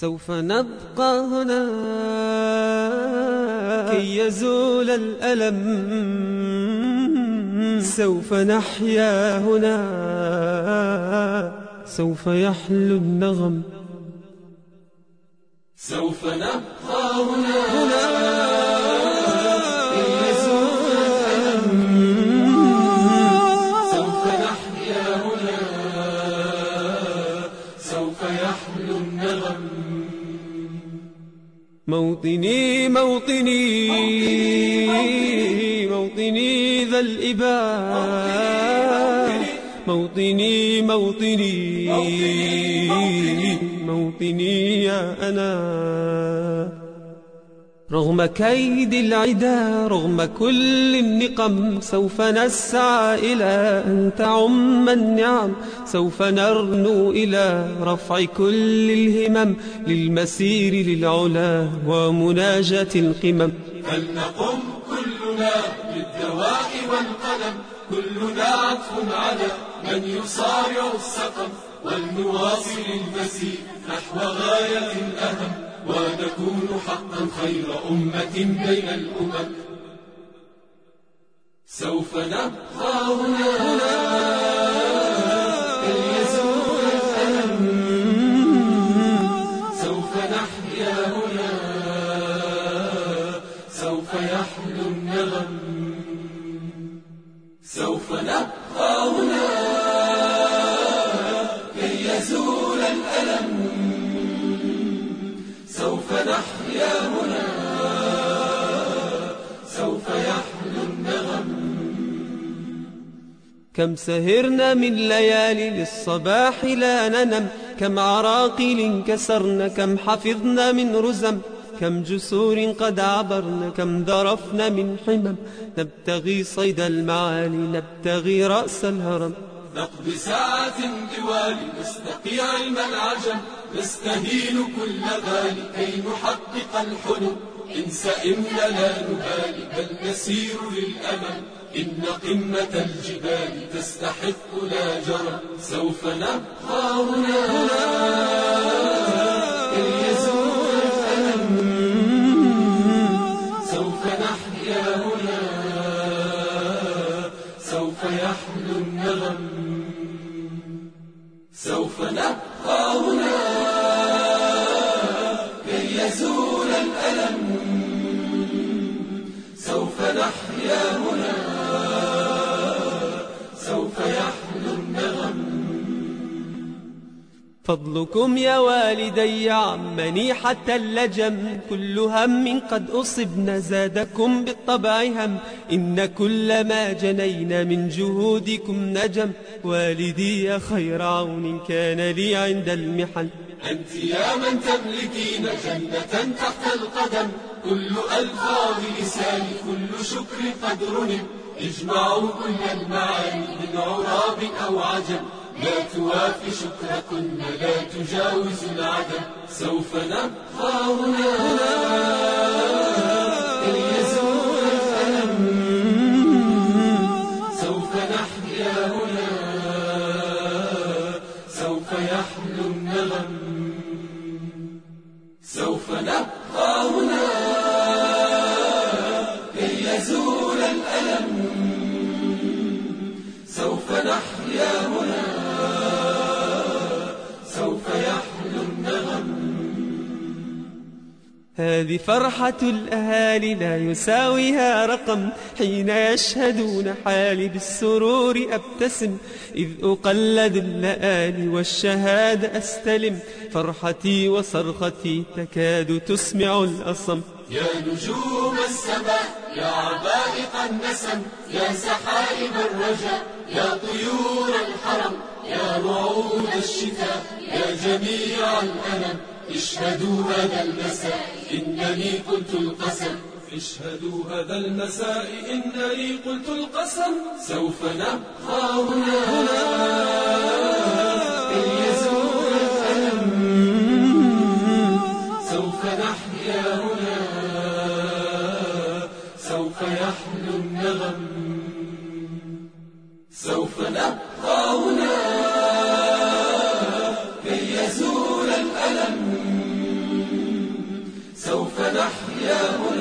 سوف نبقى هنا كي يزول الألم. سوف نحيا هنا. سوف يحلو النغم. سوف نبقى هنا. هنا. سوف يحلو النغم موطني موطني موطني ذا الإباء. موطني موطني موطني يا أنا. رغم كيد العدا رغم كل النقم سوف نسعى إلى أن تعم النعم سوف نرنو إلى رفع كل الهمم للمسير للعلا ومناجاة القمم. فلنقم كلنا بالدواء والقلم كلنا عطف على من يصارع السقم ولنواصل المسير نحو غاية أهم ونكون حقا خير أمة بين الأمم. سوف نبقى هنا. يزول الألم سوف نحيا هنا. سوف يحلو النغم. سوف نبقى هنا. سوف نحيا هنا. سوف يحلو النغم. كم سهرنا من ليالي للصباح لا ننم. كم عراقل كسرن كم حفظنا من رزم. كم جسور قد عبرن كم ذرفن من حمم. نبتغي صيد المعالي نبتغي رأس الهرم. نقضي ساعة دوال نستقي علم العجم نستهين كل غالي كي نحقق الحلم. إن سئمنا لا نبالي بل نسير للأمل. إن قمة الجبال تستحق لا جرم. سوف نبقى هنا. كي يزول الألم. سوف نحيا هنا. سوف يحلو النغم. سوف نبقى هنا. فضلكم يا والدي عمني حتى اللجم. كل هم قد أصبنا زادكم بالطبع هم. إن كل ما جنينا من جهودكم نجم. والدي خير عون كان لي عند المحن. أنت يا من تملكين جنة تحت القدم. كل ألفاظ لساني كل شكر قد رنم اجمعوا كل المعاني من عراب أو عجم. لا توافي شكركن لا تجاوز العدم سوف نبقى هنا. كي يزول الألم سوف نحيا هنا. سوف يحلو النغم. سوف نبقى هنا. هذه فرحة الأهالي لا يساويها رقم. حين يشهدون حالي بالسرور أبتسم. إذ أقلد اللآلي والشهادة أستلم. فرحتي وصرختي تكاد تسمع الأصم. يا نجوم السماء يا عبائق النسم يا سحائب الرجاء يا طيور الحرم يا رعود الشتاء يا جميع الألم. اشهدوا هذا المساء إنني قلت القسم. اشهدوا هذا المساء إنني قلت القسم. سوف نبقى هنا. الألم سوف نحيا هنا. سوف يحلو النغم. سوف نبقى هنا. هنا